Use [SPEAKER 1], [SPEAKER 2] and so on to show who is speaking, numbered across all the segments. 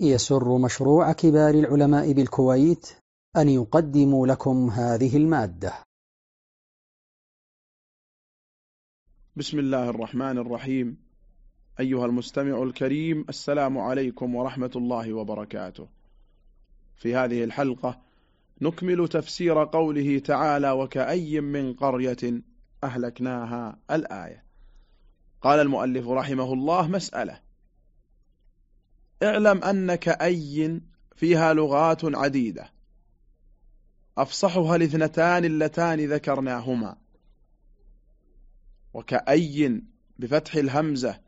[SPEAKER 1] يسر مشروع كبار العلماء بالكويت أن يقدم لكم هذه المادة.
[SPEAKER 2] بسم الله الرحمن الرحيم. أيها المستمع الكريم السلام عليكم ورحمة الله وبركاته. في هذه الحلقة نكمل تفسير قوله تعالى وكأي من قرية أهلكناها الآية قال المؤلف رحمه الله مسألة اعلم أن كأي فيها لغات عديدة. أفصحها الاثنتان اللتان ذكرناهما. وكأي بفتح الهمزة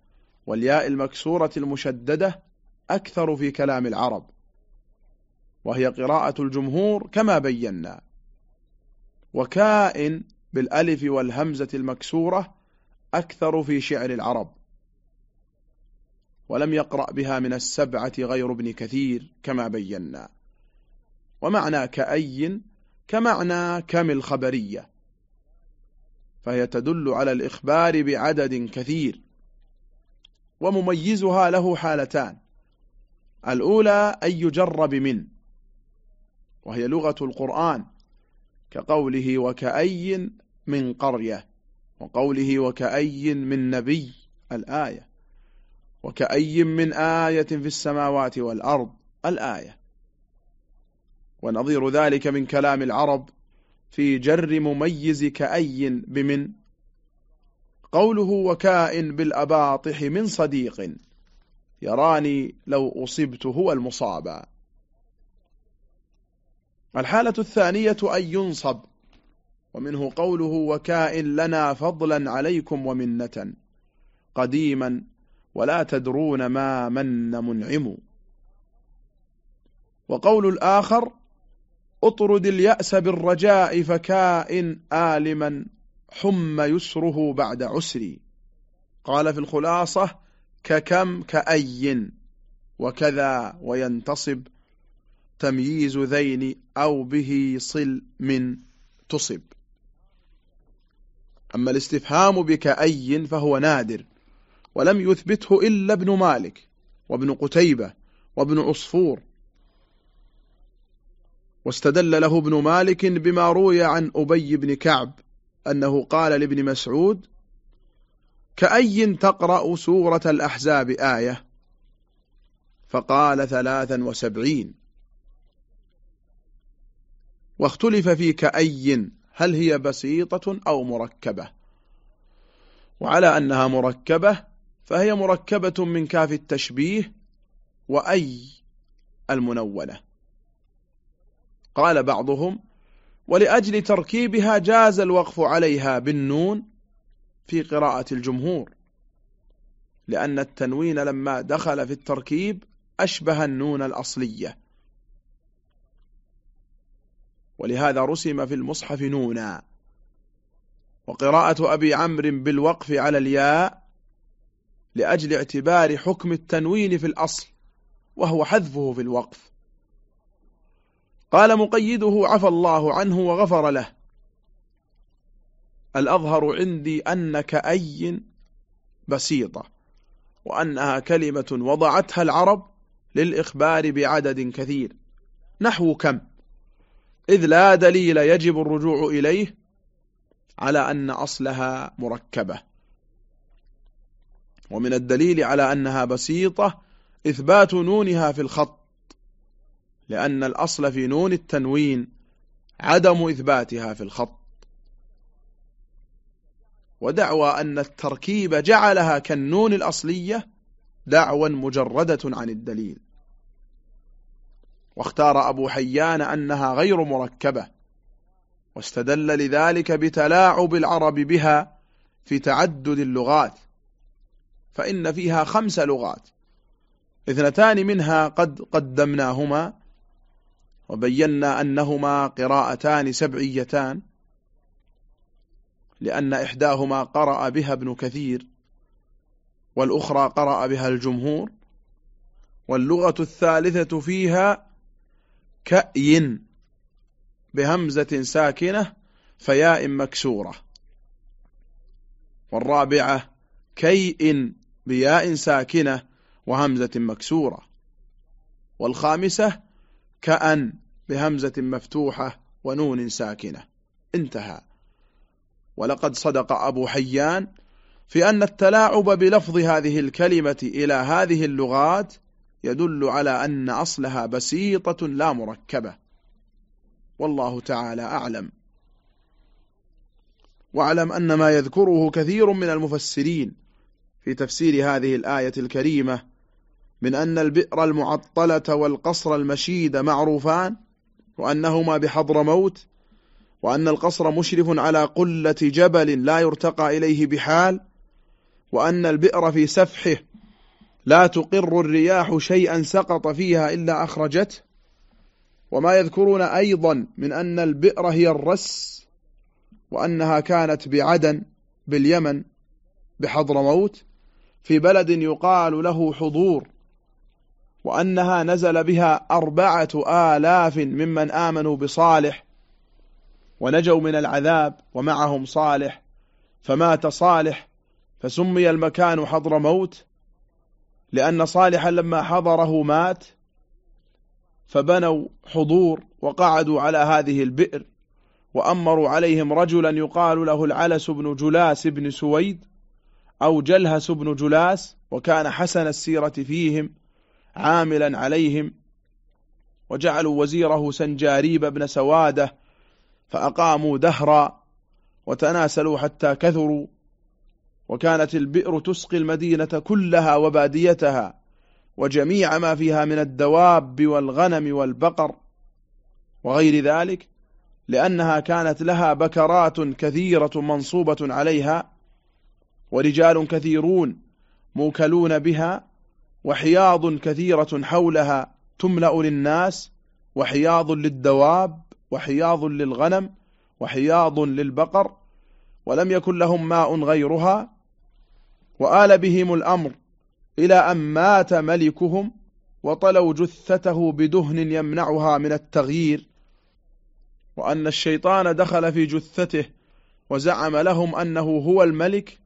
[SPEAKER 2] والياء المكسورة المشددة أكثر في كلام العرب. وهي قراءة الجمهور كما بينا. وكائن بالألف والهمزة المكسورة أكثر في شعر العرب. ولم يقرأ بها من السبعة غير ابن كثير كما بينا. ومعنى كأي كمعنى كم الخبرية فهي تدل على الإخبار بعدد كثير. ومميزها له حالتان. الأولى أن يجرب من. وهي لغة القرآن. كقوله وكأي من قرية وقوله وكأي من نبي الآية. وكأي من آية في السماوات والأرض الآية. ونظير ذلك من كلام العرب في جر مميز كأي بمن؟ قوله وكائن بالأباطح من صديق. يراني لو أصبت هو المصابا. الحالة الثانية أن ينصب ومنه قوله وكائن لنا فضلا عليكم ومنة قديما ولا تدرون ما من منعم. وقول الآخر اطرد اليأس بالرجاء فكائن آلما حم يسره بعد عسري قال في الخلاصة ككم كأي وكذا وينتصب. تمييز ذين أو به صل من تصب. أما الاستفهام بكأي فهو نادر. ولم يثبته إلا ابن مالك وابن قتيبة وابن عصفور. واستدل له ابن مالك بما روي عن أبي بن كعب أنه قال لابن مسعود كأي تقرأ سورة الأحزاب آية؟ فقال ثلاثا وسبعين. واختلف في كأي هل هي بسيطة أو مركبة؟ وعلى أنها مركبة فهي مركبة من كاف التشبيه وأي المنونة. قال بعضهم ولأجل تركيبها جاز الوقف عليها بالنون في قراءة الجمهور لأن التنوين لما دخل في التركيب أشبه النون الأصلية. ولهذا رسم في المصحف نونا. وقراءة أبي عمرو بالوقف على الياء لأجل اعتبار حكم التنوين في الأصل وهو حذفه في الوقف. قال مقيده عفى الله عنه وغفر له. الأظهر عندي أن كأي بسيطة وأنها كلمة وضعتها العرب للإخبار بعدد كثير. نحو كم؟ إذ لا دليل يجب الرجوع إليه على أن أصلها مركبة. ومن الدليل على أنها بسيطة إثبات نونها في الخط لأن الأصل في نون التنوين عدم إثباتها في الخط. ودعوى أن التركيب جعلها كالنون الأصلية دعوى مجردة عن الدليل. واختار أبو حيان أنها غير مركبة واستدل لذلك بتلاعب العرب بها في تعدد اللغات. فإن فيها خمس لغات. اثنتان منها قد قدمناهما وبينا أنهما قراءتان سبعيتان لأن إحداهما قرأ بها ابن كثير والأخرى قرأ بها الجمهور واللغة الثالثة فيها كأي بهمزة ساكنة فياء مكسورة والرابعة كيء بياء ساكنة وهمزة مكسورة. والخامسة كأن بهمزة مفتوحة ونون ساكنة. انتهى. ولقد صدق أبو حيان في أن التلاعب بلفظ هذه الكلمة إلى هذه اللغات يدل على أن أصلها بسيطة لا مركبة. والله تعالى أعلم. واعلم أن ما يذكره كثير من المفسرين في تفسير هذه الآية الكريمة من أن البئر المعطلة والقصر المشيد معروفان وأنهما بحضر موت وأن القصر مشرف على قلة جبل لا يرتقى إليه بحال وأن البئر في سفحه لا تقر الرياح شيئا سقط فيها إلا أخرجته. وما يذكرون أيضا من أن البئر هي الرس وأنها كانت بعدن باليمن بحضر موت. في بلد يقال له حضور وأنها نزل بها أربعة آلاف ممن آمنوا بصالح ونجوا من العذاب ومعهم صالح فمات صالح فسمي المكان حضر موت لأن صالحا لما حضره مات فبنوا حضور وقعدوا على هذه البئر وأمروا عليهم رجلا يقال له العلس بن جلاس بن سويد أو جلهس بن جلاس وكان حسن السيرة فيهم عاملا عليهم وجعلوا وزيره سنحاريب بن سوادة فأقاموا دهرا وتناسلوا حتى كثروا وكانت البئر تسقي المدينة كلها وباديتها وجميع ما فيها من الدواب والغنم والبقر وغير ذلك لأنها كانت لها بكرات كثيرة منصوبة عليها ورجال كثيرون موكلون بها وحياض كثيرة حولها تملأ للناس وحياض للدواب وحياض للغنم وحياض للبقر ولم يكن لهم ماء غيرها وآل بهم الأمر إلى أن مات ملكهم وطلوا جثته بدهن يمنعها من التغيير وأن الشيطان دخل في جثته وزعم لهم أنه هو الملك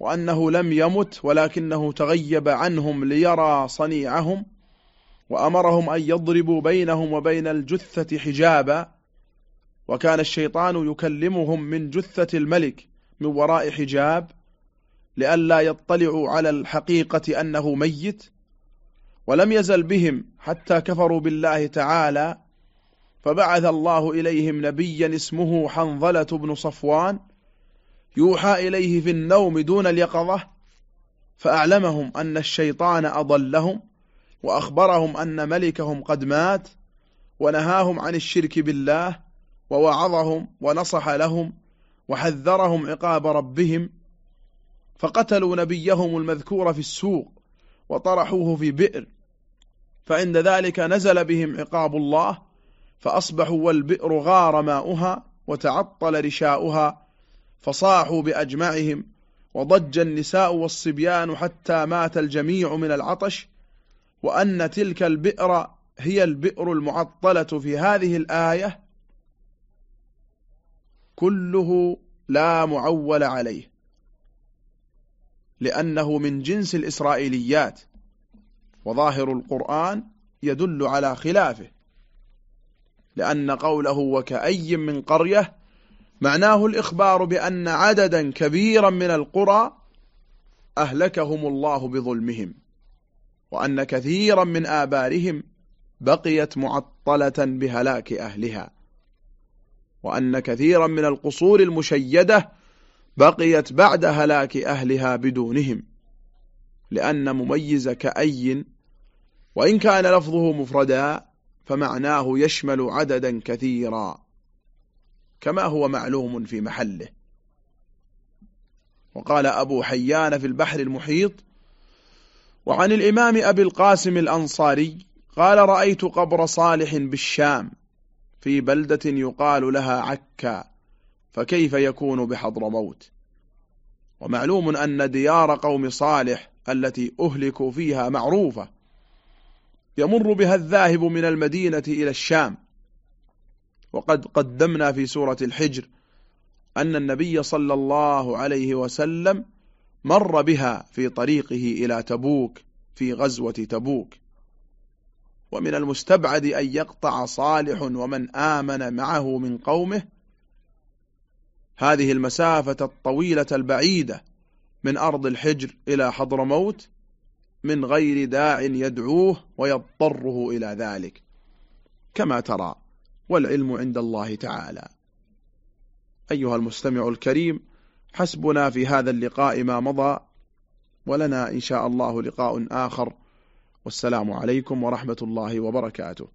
[SPEAKER 2] وأنه لم يمت ولكنه تغيب عنهم ليرى صنيعهم وأمرهم أن يضربوا بينهم وبين الجثة حجابا. وكان الشيطان يكلمهم من جثة الملك من وراء حجاب لئلا يطلعوا على الحقيقة أنه ميت. ولم يزل بهم حتى كفروا بالله تعالى. فبعث الله إليهم نبيا اسمه حنظلة بن صفوان يوحى إليه في النوم دون اليقظة فأعلمهم أن الشيطان أضلهم وأخبرهم أن ملكهم قد مات ونهاهم عن الشرك بالله ووعظهم ونصح لهم وحذرهم عقاب ربهم فقتلوا نبيهم المذكور في السوق وطرحوه في بئر فعند ذلك نزل بهم عقاب الله فأصبحوا والبئر غار ماؤها وتعطل رشاؤها فصاحوا بأجمعهم وضج النساء والصبيان حتى مات الجميع من العطش وأن تلك البئر هي البئر المعطلة في هذه الآية كله لا معول عليه لأنه من جنس الإسرائيليات وظاهر القرآن يدل على خلافه لأن قوله وكأي من قرية معناه الإخبار بأن عددا كبيرا من القرى أهلكهم الله بظلمهم وأن كثيرا من آبارهم بقيت معطلة بهلاك أهلها وأن كثيرا من القصور المشيدة بقيت بعد هلاك أهلها بدونهم لأن مميز كأي وإن كان لفظه مفردا فمعناه يشمل عددا كثيرا. كما هو معلوم في محله. وقال أبو حيان في البحر المحيط وعن الإمام أبي القاسم الأنصاري قال رأيت قبر صالح بالشام في بلدة يقال لها عكا فكيف يكون بحضر موت؟ ومعلوم أن ديار قوم صالح التي أهلكوا فيها معروفة يمر بها الذاهب من المدينة إلى الشام وقد قدمنا في سورة الحجر أن النبي صلى الله عليه وسلم مر بها في طريقه إلى تبوك في غزوة تبوك. ومن المستبعد أن يقطع صالح ومن آمن معه من قومه. هذه المسافة الطويلة البعيدة من أرض الحجر إلى حضرموت من غير داع يدعوه ويضطره إلى ذلك. كما ترى والعلم عند الله تعالى. أيها المستمع الكريم حسبنا في هذا اللقاء ما مضى ولنا إن شاء الله لقاء آخر. والسلام عليكم ورحمة الله وبركاته.